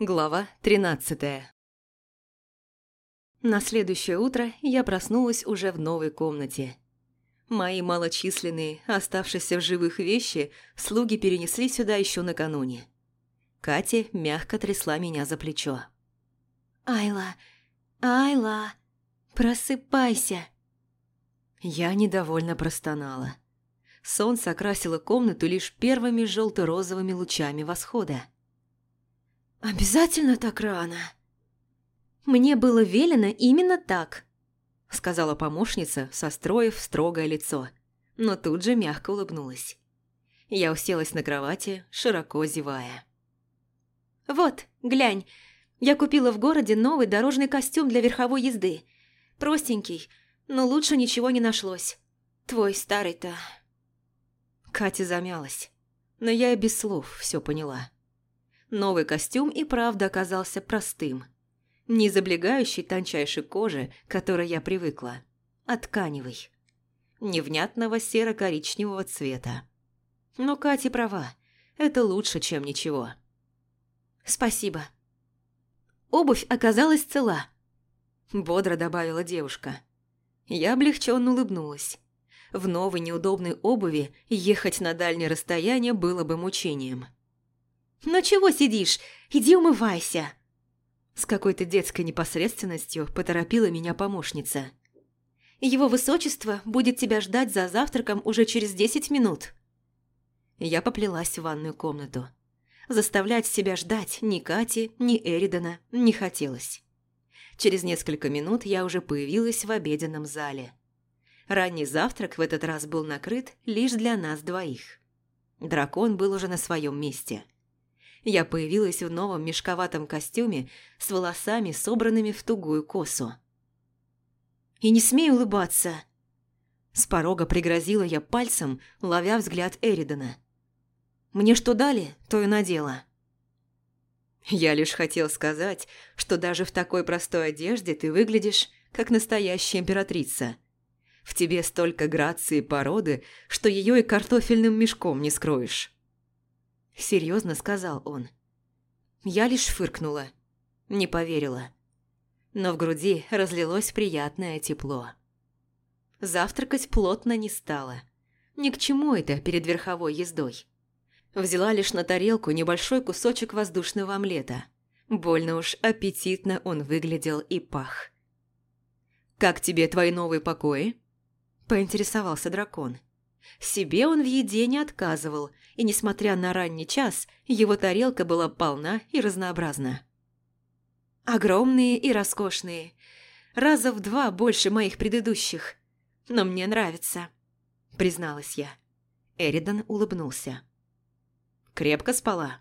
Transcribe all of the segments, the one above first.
Глава 13 На следующее утро я проснулась уже в новой комнате. Мои малочисленные, оставшиеся в живых вещи, слуги перенесли сюда еще накануне. Катя мягко трясла меня за плечо. «Айла, Айла, просыпайся!» Я недовольно простонала. Солнце окрасило комнату лишь первыми желто-розовыми лучами восхода. «Обязательно так рано?» «Мне было велено именно так», – сказала помощница, состроив строгое лицо, но тут же мягко улыбнулась. Я уселась на кровати, широко зевая. «Вот, глянь, я купила в городе новый дорожный костюм для верховой езды. Простенький, но лучше ничего не нашлось. Твой старый-то...» Катя замялась, но я и без слов все поняла. Новый костюм и правда оказался простым. Не из облегающей тончайшей кожи, к которой я привыкла, а тканевый. Невнятного серо-коричневого цвета. Но Катя права, это лучше, чем ничего. «Спасибо». «Обувь оказалась цела», – бодро добавила девушка. Я облегченно улыбнулась. В новой неудобной обуви ехать на дальнее расстояние было бы мучением. «Ну чего сидишь? Иди умывайся!» С какой-то детской непосредственностью поторопила меня помощница. «Его высочество будет тебя ждать за завтраком уже через десять минут». Я поплелась в ванную комнату. Заставлять себя ждать ни Кати, ни Эридана не хотелось. Через несколько минут я уже появилась в обеденном зале. Ранний завтрак в этот раз был накрыт лишь для нас двоих. Дракон был уже на своем месте – я появилась в новом мешковатом костюме с волосами, собранными в тугую косу. «И не смей улыбаться!» С порога пригрозила я пальцем, ловя взгляд Эридана. «Мне что дали, то и надела». Я лишь хотел сказать, что даже в такой простой одежде ты выглядишь, как настоящая императрица. В тебе столько грации и породы, что ее и картофельным мешком не скроешь. Серьезно сказал он. Я лишь фыркнула. Не поверила. Но в груди разлилось приятное тепло. Завтракать плотно не стало. Ни к чему это перед верховой ездой. Взяла лишь на тарелку небольшой кусочек воздушного омлета. Больно уж аппетитно он выглядел и пах. «Как тебе твои новые покои?» – поинтересовался дракон. Себе он в еде не отказывал, и, несмотря на ранний час, его тарелка была полна и разнообразна. Огромные и роскошные. Раза в два больше моих предыдущих. Но мне нравится, призналась я. Эридан улыбнулся. Крепко спала?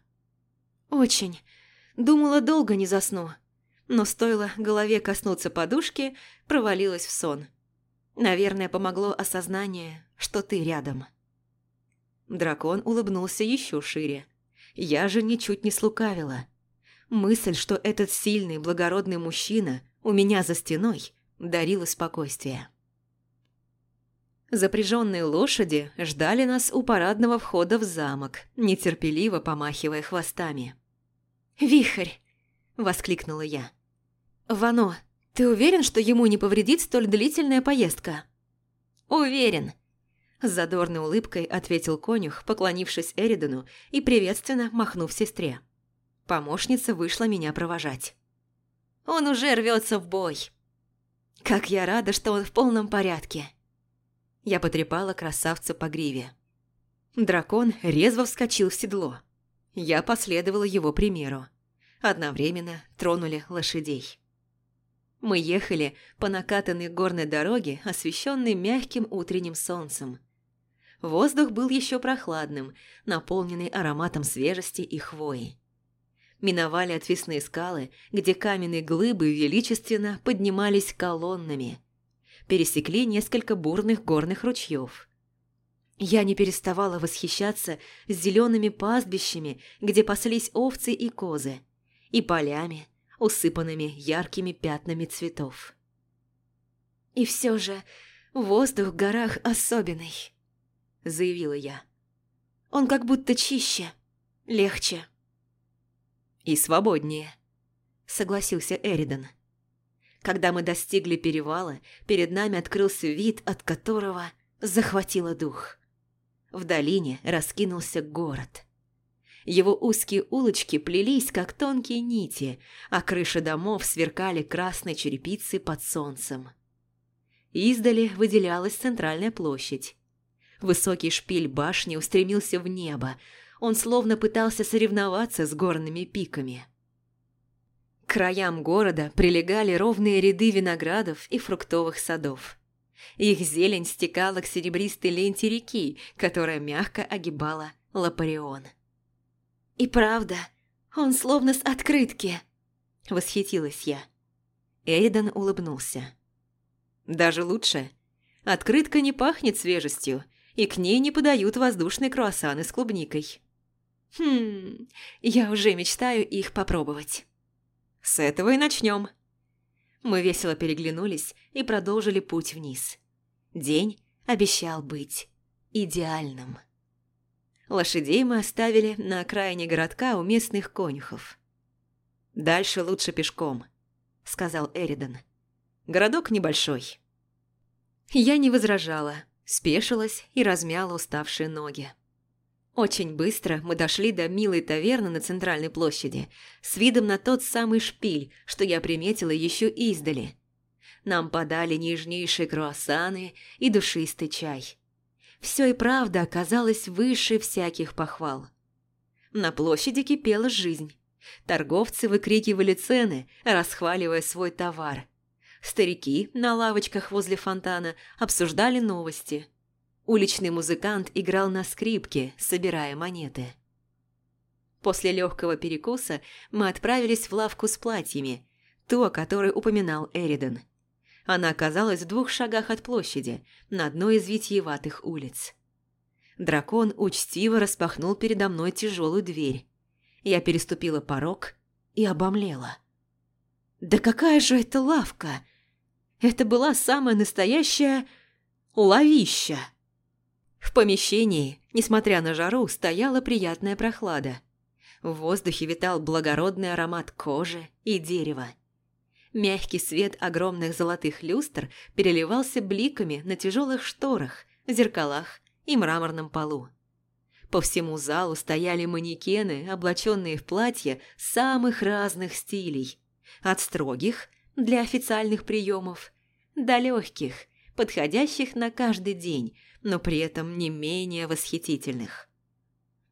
Очень. Думала, долго не засну. Но стоило голове коснуться подушки, провалилась в сон. Наверное, помогло осознание, что ты рядом. Дракон улыбнулся еще шире. Я же ничуть не слукавила. Мысль, что этот сильный, благородный мужчина у меня за стеной, дарила спокойствие. Запряженные лошади ждали нас у парадного входа в замок, нетерпеливо помахивая хвостами. «Вихрь!» – воскликнула я. «Вано, ты уверен, что ему не повредит столь длительная поездка?» «Уверен», – с задорной улыбкой ответил конюх, поклонившись Эридану и приветственно махнув сестре. Помощница вышла меня провожать. «Он уже рвется в бой!» «Как я рада, что он в полном порядке!» Я потрепала красавца по гриве. Дракон резво вскочил в седло. Я последовала его примеру. Одновременно тронули лошадей. Мы ехали по накатанной горной дороге, освещенной мягким утренним солнцем. Воздух был еще прохладным, наполненный ароматом свежести и хвои. Миновали отвесные скалы, где каменные глыбы величественно поднимались колоннами. Пересекли несколько бурных горных ручьев. Я не переставала восхищаться зелеными пастбищами, где паслись овцы и козы, и полями, усыпанными яркими пятнами цветов. «И все же воздух в горах особенный», – заявила я. «Он как будто чище, легче». «И свободнее», – согласился Эридан. Когда мы достигли перевала, перед нами открылся вид, от которого захватило дух. В долине раскинулся город. Его узкие улочки плелись, как тонкие нити, а крыши домов сверкали красной черепицей под солнцем. Издали выделялась центральная площадь. Высокий шпиль башни устремился в небо, он словно пытался соревноваться с горными пиками. К краям города прилегали ровные ряды виноградов и фруктовых садов. Их зелень стекала к серебристой ленте реки, которая мягко огибала Лапарион. «И правда, он словно с открытки!» – восхитилась я. Эйдан улыбнулся. «Даже лучше. Открытка не пахнет свежестью, и к ней не подают воздушные круассаны с клубникой». «Хм, я уже мечтаю их попробовать». С этого и начнем. Мы весело переглянулись и продолжили путь вниз. День обещал быть идеальным. Лошадей мы оставили на окраине городка у местных конюхов. «Дальше лучше пешком», — сказал Эридан. «Городок небольшой». Я не возражала, спешилась и размяла уставшие ноги. Очень быстро мы дошли до милой таверны на центральной площади, с видом на тот самый шпиль, что я приметила еще издали. Нам подали нежнейшие круассаны и душистый чай. Все и правда оказалось выше всяких похвал. На площади кипела жизнь. Торговцы выкрикивали цены, расхваливая свой товар. Старики на лавочках возле фонтана обсуждали новости – Уличный музыкант играл на скрипке, собирая монеты. После легкого перекуса мы отправились в лавку с платьями, ту, о которой упоминал Эриден. Она оказалась в двух шагах от площади, на одной из витьеватых улиц. Дракон учтиво распахнул передо мной тяжелую дверь. Я переступила порог и обомлела. «Да какая же это лавка!» Это была самая настоящая лавища. В помещении, несмотря на жару, стояла приятная прохлада. В воздухе витал благородный аромат кожи и дерева. Мягкий свет огромных золотых люстр переливался бликами на тяжелых шторах, зеркалах и мраморном полу. По всему залу стояли манекены, облаченные в платья самых разных стилей. От строгих, для официальных приемов, до легких, подходящих на каждый день, но при этом не менее восхитительных.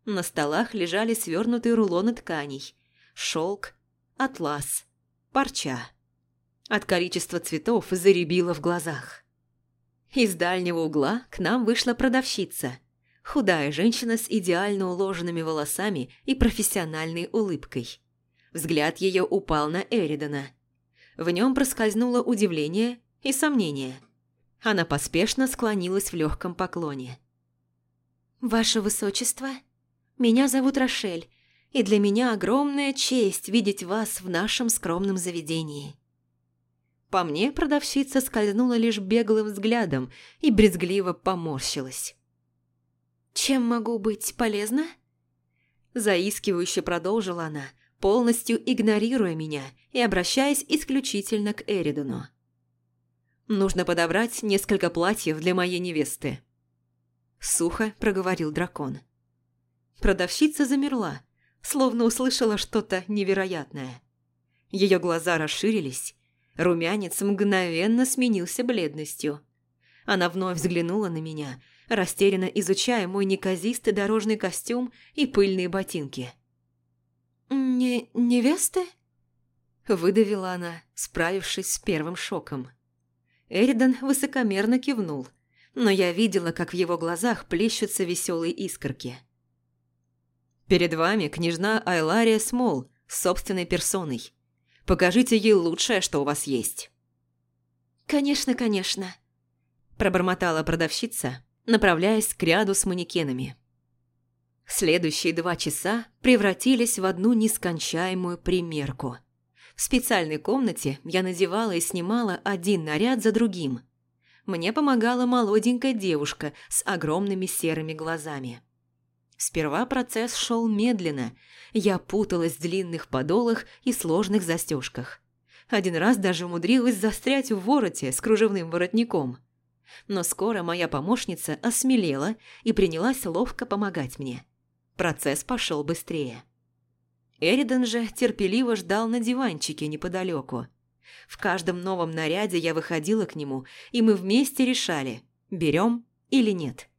На столах лежали свернутые рулоны тканей, шелк, атлас, парча. От количества цветов заребило в глазах. Из дальнего угла к нам вышла продавщица, худая женщина с идеально уложенными волосами и профессиональной улыбкой. Взгляд ее упал на Эридана. В нем проскользнуло удивление и сомнение – она поспешно склонилась в легком поклоне. «Ваше Высочество, меня зовут Рошель, и для меня огромная честь видеть вас в нашем скромном заведении». По мне продавщица скользнула лишь беглым взглядом и брезгливо поморщилась. «Чем могу быть полезна?» Заискивающе продолжила она, полностью игнорируя меня и обращаясь исключительно к Эридону. Нужно подобрать несколько платьев для моей невесты. Сухо проговорил дракон. Продавщица замерла, словно услышала что-то невероятное. Ее глаза расширились, румянец мгновенно сменился бледностью. Она вновь взглянула на меня, растерянно изучая мой неказистый дорожный костюм и пыльные ботинки. «Не невесты?» Выдавила она, справившись с первым шоком. Эридан высокомерно кивнул, но я видела, как в его глазах плещутся веселые искорки. «Перед вами княжна Айлария Смол с собственной персоной. Покажите ей лучшее, что у вас есть». «Конечно, конечно», – пробормотала продавщица, направляясь к ряду с манекенами. Следующие два часа превратились в одну нескончаемую примерку – в специальной комнате я надевала и снимала один наряд за другим. Мне помогала молоденькая девушка с огромными серыми глазами. Сперва процесс шел медленно. Я путалась в длинных подолах и сложных застежках. Один раз даже умудрилась застрять в вороте с кружевным воротником. Но скоро моя помощница осмелела и принялась ловко помогать мне. Процесс пошел быстрее. Эридан же терпеливо ждал на диванчике неподалеку. В каждом новом наряде я выходила к нему, и мы вместе решали, берем или нет.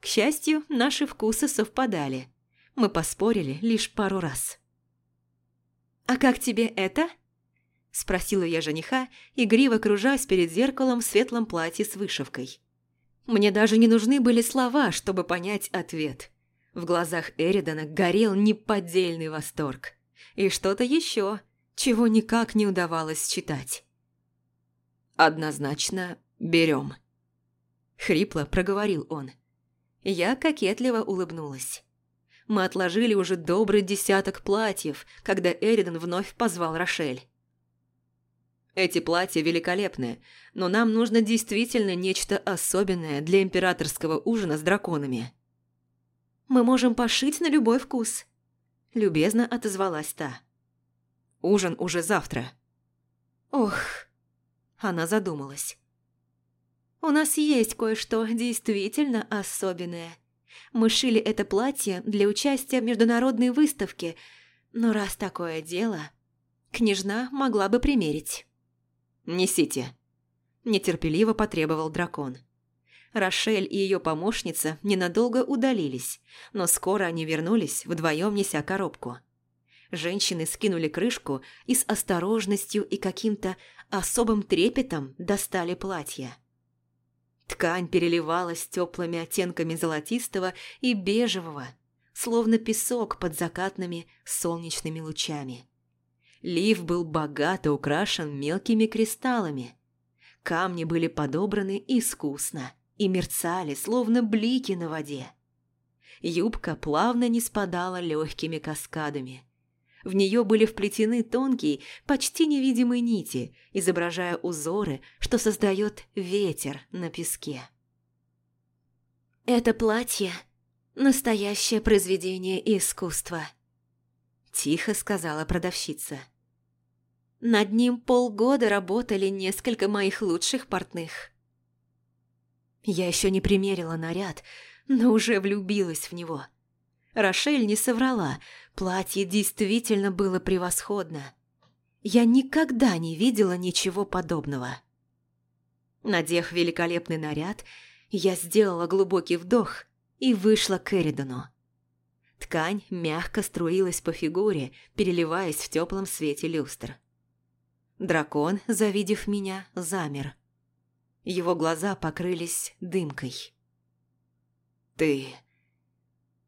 К счастью, наши вкусы совпадали. Мы поспорили лишь пару раз. «А как тебе это?» Спросила я жениха, игриво кружась перед зеркалом в светлом платье с вышивкой. Мне даже не нужны были слова, чтобы понять ответ. В глазах Эридана горел неподдельный восторг. И что-то еще, чего никак не удавалось читать. «Однозначно берем», — хрипло проговорил он. Я кокетливо улыбнулась. Мы отложили уже добрый десяток платьев, когда Эридан вновь позвал Рошель. Эти платья великолепны, но нам нужно действительно нечто особенное для императорского ужина с драконами. Мы можем пошить на любой вкус. Любезно отозвалась та. Ужин уже завтра. Ох, она задумалась. У нас есть кое-что действительно особенное. Мы шили это платье для участия в международной выставке, но раз такое дело, княжна могла бы примерить. «Несите!» – нетерпеливо потребовал дракон. Рошель и ее помощница ненадолго удалились, но скоро они вернулись, вдвоем неся коробку. Женщины скинули крышку и с осторожностью и каким-то особым трепетом достали платье. Ткань переливалась теплыми оттенками золотистого и бежевого, словно песок под закатными солнечными лучами. Лиф был богато украшен мелкими кристаллами. Камни были подобраны искусно и мерцали, словно блики на воде. Юбка плавно не спадала легкими каскадами. В нее были вплетены тонкие, почти невидимые нити, изображая узоры, что создает ветер на песке. «Это платье – настоящее произведение искусства», – тихо сказала продавщица. Над ним полгода работали несколько моих лучших портных. Я еще не примерила наряд, но уже влюбилась в него. Рошель не соврала, платье действительно было превосходно. Я никогда не видела ничего подобного. Надев великолепный наряд, я сделала глубокий вдох и вышла к Эридону. Ткань мягко струилась по фигуре, переливаясь в теплом свете люстр. Дракон, завидев меня, замер. Его глаза покрылись дымкой. «Ты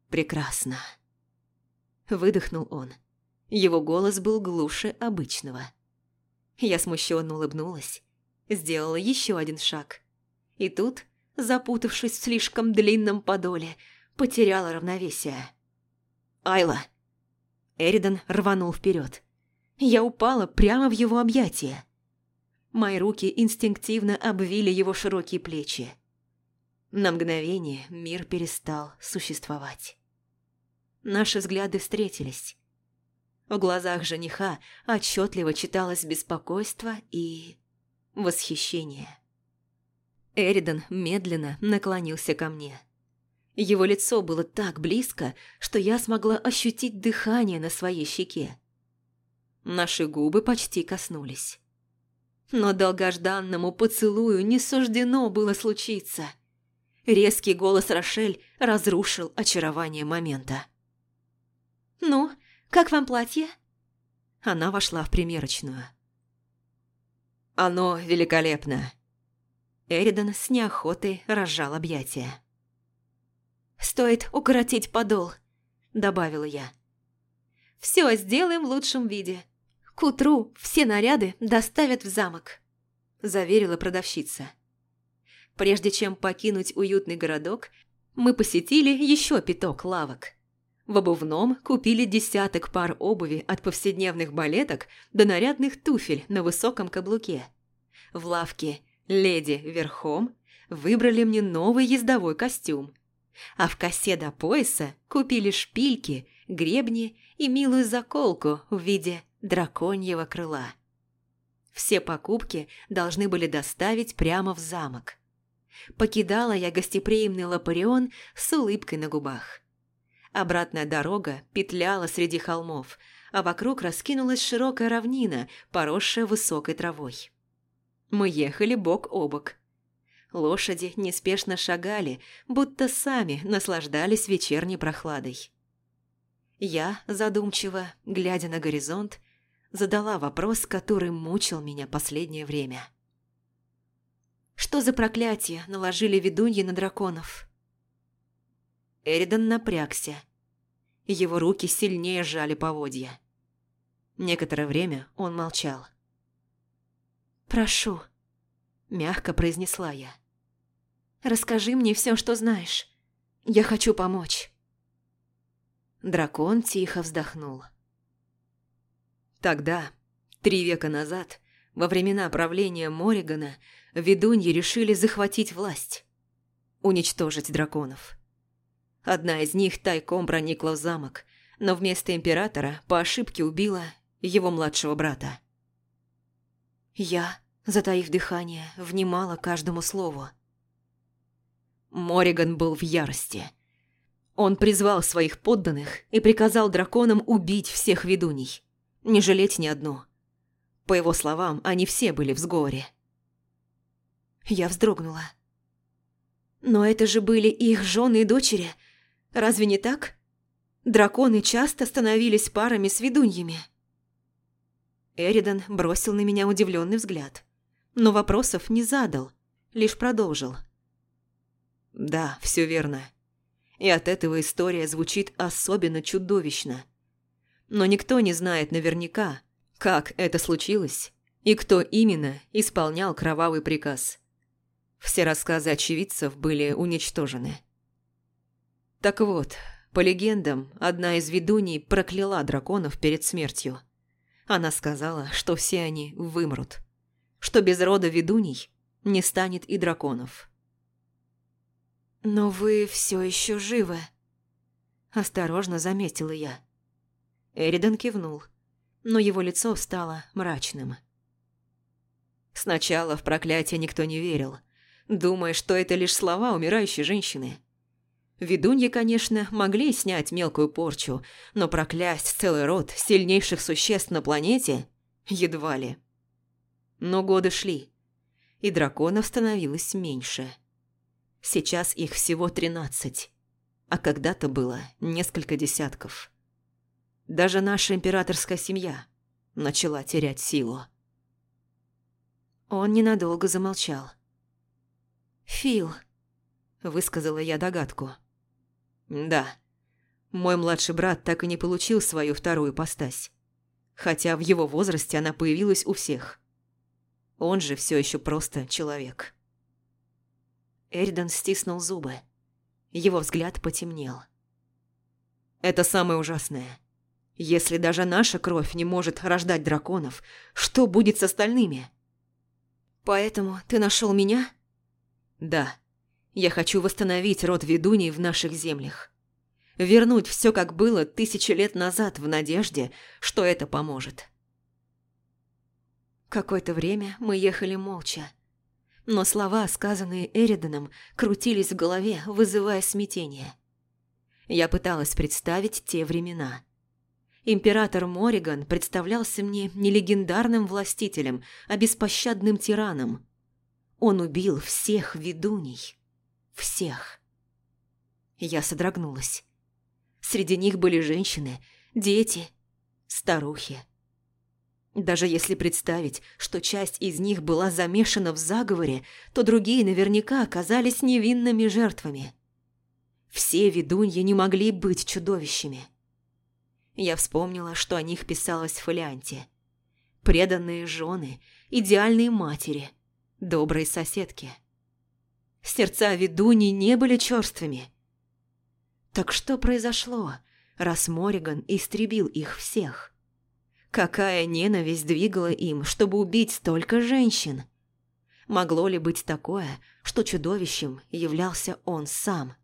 прекрасна!» Выдохнул он. Его голос был глуше обычного. Я смущенно улыбнулась, сделала еще один шаг. И тут, запутавшись в слишком длинном подоле, потеряла равновесие. «Айла!» Эридан рванул вперед. Я упала прямо в его объятия. Мои руки инстинктивно обвили его широкие плечи. На мгновение мир перестал существовать. Наши взгляды встретились. В глазах жениха отчетливо читалось беспокойство и восхищение. Эридан медленно наклонился ко мне. Его лицо было так близко, что я смогла ощутить дыхание на своей щеке. Наши губы почти коснулись. Но долгожданному поцелую не суждено было случиться. Резкий голос Рошель разрушил очарование момента. «Ну, как вам платье?» Она вошла в примерочную. «Оно великолепно!» Эридан с неохотой разжал объятия. «Стоит укоротить подол», — добавила я. «Все сделаем в лучшем виде. «К утру все наряды доставят в замок», – заверила продавщица. Прежде чем покинуть уютный городок, мы посетили еще пяток лавок. В обувном купили десяток пар обуви от повседневных балеток до нарядных туфель на высоком каблуке. В лавке «Леди верхом» выбрали мне новый ездовой костюм. а в косе до пояса купили шпильки, гребни и милую заколку в виде драконьего крыла. Все покупки должны были доставить прямо в замок. Покидала я гостеприимный Лапарион с улыбкой на губах. Обратная дорога петляла среди холмов, а вокруг раскинулась широкая равнина, поросшая высокой травой. Мы ехали бок о бок. Лошади неспешно шагали, будто сами наслаждались вечерней прохладой. Я, задумчиво, глядя на горизонт, задала вопрос, который мучил меня последнее время. Что за проклятие наложили ведуньи на драконов? Эридан напрягся. Его руки сильнее сжали поводья. Некоторое время он молчал. «Прошу», – мягко произнесла я. «Расскажи мне все, что знаешь. Я хочу помочь». Дракон тихо вздохнул. Тогда, три века назад, во времена правления Моригана, ведуньи решили захватить власть, уничтожить драконов. Одна из них тайком проникла в замок, но вместо императора по ошибке убила его младшего брата. Я, затаив дыхание, внимала каждому слову. Мориган был в ярости. Он призвал своих подданных и приказал драконам убить всех ведуней, не жалеть ни одну. По его словам, они все были в сговоре. Я вздрогнула. Но это же были их жены и дочери. Разве не так? Драконы часто становились парами с ведуньями. Эридан бросил на меня удивленный взгляд, но вопросов не задал, лишь продолжил. «Да, все верно. И от этого история звучит особенно чудовищно. Но никто не знает наверняка, как это случилось и кто именно исполнял кровавый приказ. Все рассказы очевидцев были уничтожены. Так вот, по легендам, одна из ведуней прокляла драконов перед смертью. Она сказала, что все они вымрут, что без рода ведуней не станет и драконов. «Но вы все еще живы», – осторожно заметила я. Эридан кивнул, но его лицо стало мрачным. Сначала в проклятие никто не верил – думая, что это лишь слова умирающей женщины. Ведуньи, конечно, могли снять мелкую порчу, но проклясть целый род сильнейших существ на планете едва ли. Но годы шли, и драконов становилось меньше. Сейчас их всего тринадцать, а когда-то было несколько десятков. Даже наша императорская семья начала терять силу. Он ненадолго замолчал. «Фил», – высказала я догадку. «Да. Мой младший брат так и не получил свою вторую постась. Хотя в его возрасте она появилась у всех. Он же все еще просто человек». Эридан стиснул зубы. Его взгляд потемнел. «Это самое ужасное. Если даже наша кровь не может рождать драконов, что будет с остальными?» «Поэтому ты нашел меня?» Да, я хочу восстановить род ведуней в наших землях. Вернуть все, как было тысячи лет назад, в надежде, что это поможет. Какое-то время мы ехали молча. Но слова, сказанные Эриданом, крутились в голове, вызывая смятение. Я пыталась представить те времена. Император Мориган представлялся мне не легендарным властителем, а беспощадным тираном – он убил всех ведуней. Всех. Я содрогнулась. Среди них были женщины, дети, старухи. Даже если представить, что часть из них была замешана в заговоре, то другие наверняка оказались невинными жертвами. Все ведуньи не могли быть чудовищами. Я вспомнила, что о них писалось в фолианте. Преданные жены, идеальные матери – доброй соседки. Сердца ведуней не были черствыми. Так что произошло, раз Мориган истребил их всех? Какая ненависть двигала им, чтобы убить столько женщин? Могло ли быть такое, что чудовищем являлся он сам?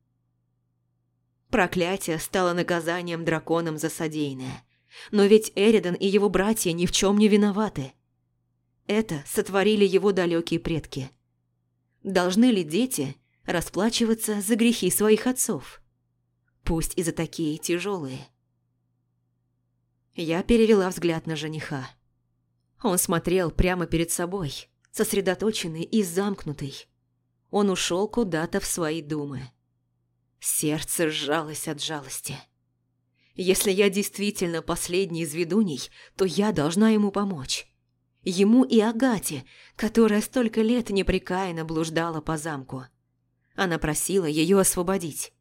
Проклятие стало наказанием драконам за содеянное. Но ведь Эридан и его братья ни в чем не виноваты. Это сотворили его далекие предки. Должны ли дети расплачиваться за грехи своих отцов? Пусть и за такие тяжелые. Я перевела взгляд на жениха. Он смотрел прямо перед собой, сосредоточенный и замкнутый. Он ушел куда-то в свои думы. Сердце сжалось от жалости. Если я действительно последний из ведуней, то я должна ему помочь. Ему и Агате, которая столько лет непрекаянно блуждала по замку. Она просила ее освободить.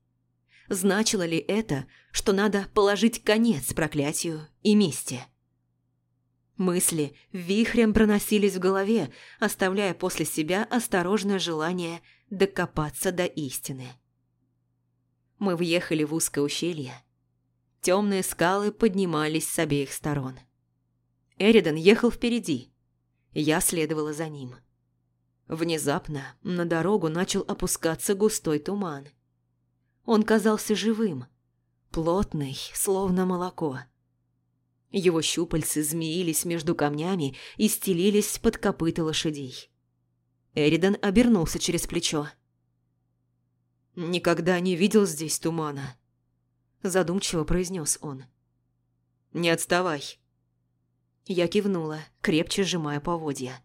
Значило ли это, что надо положить конец проклятию и мести? Мысли вихрем проносились в голове, оставляя после себя осторожное желание докопаться до истины. Мы въехали в узкое ущелье. Темные скалы поднимались с обеих сторон. Эридан ехал впереди. Я следовала за ним. Внезапно на дорогу начал опускаться густой туман. Он казался живым, плотный, словно молоко. Его щупальцы змеились между камнями и стелились под копыта лошадей. Эридан обернулся через плечо. «Никогда не видел здесь тумана», – задумчиво произнес он. «Не отставай». Я кивнула, крепче сжимая поводья.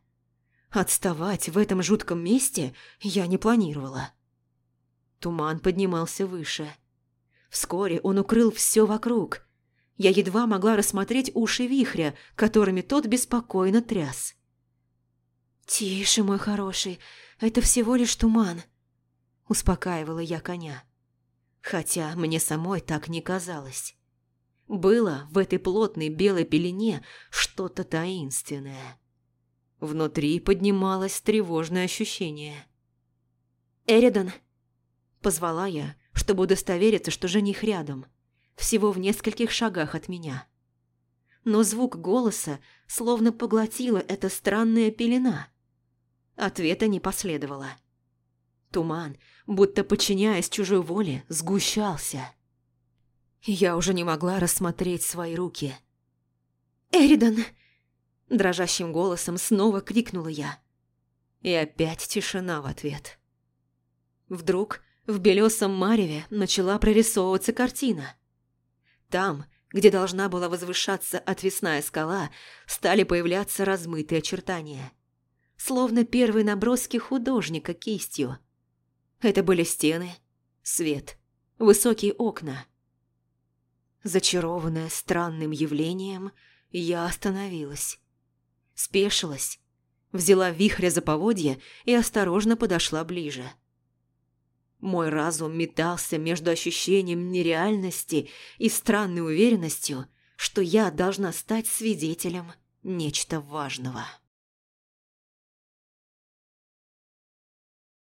Отставать в этом жутком месте я не планировала. Туман поднимался выше. Вскоре он укрыл все вокруг. Я едва могла рассмотреть уши вихря, которыми тот беспокойно тряс. «Тише, мой хороший, это всего лишь туман», – успокаивала я коня. Хотя мне самой так не казалось. Было в этой плотной белой пелене что-то таинственное. Внутри поднималось тревожное ощущение. «Эридан!» – позвала я, чтобы удостовериться, что жених рядом, всего в нескольких шагах от меня. Но звук голоса словно поглотила эта странная пелена. Ответа не последовало. Туман, будто подчиняясь чужой воле, сгущался. Я уже не могла рассмотреть свои руки. «Эридан!» Дрожащим голосом снова крикнула я. И опять тишина в ответ. Вдруг в белесом мареве начала прорисовываться картина. Там, где должна была возвышаться отвесная скала, стали появляться размытые очертания. Словно первые наброски художника кистью. Это были стены, свет, высокие окна. Зачарованная странным явлением, я остановилась спешилась, взяла вихря за поводья и осторожно подошла ближе. Мой разум метался между ощущением нереальности и странной уверенностью, что я должна стать свидетелем нечто важного.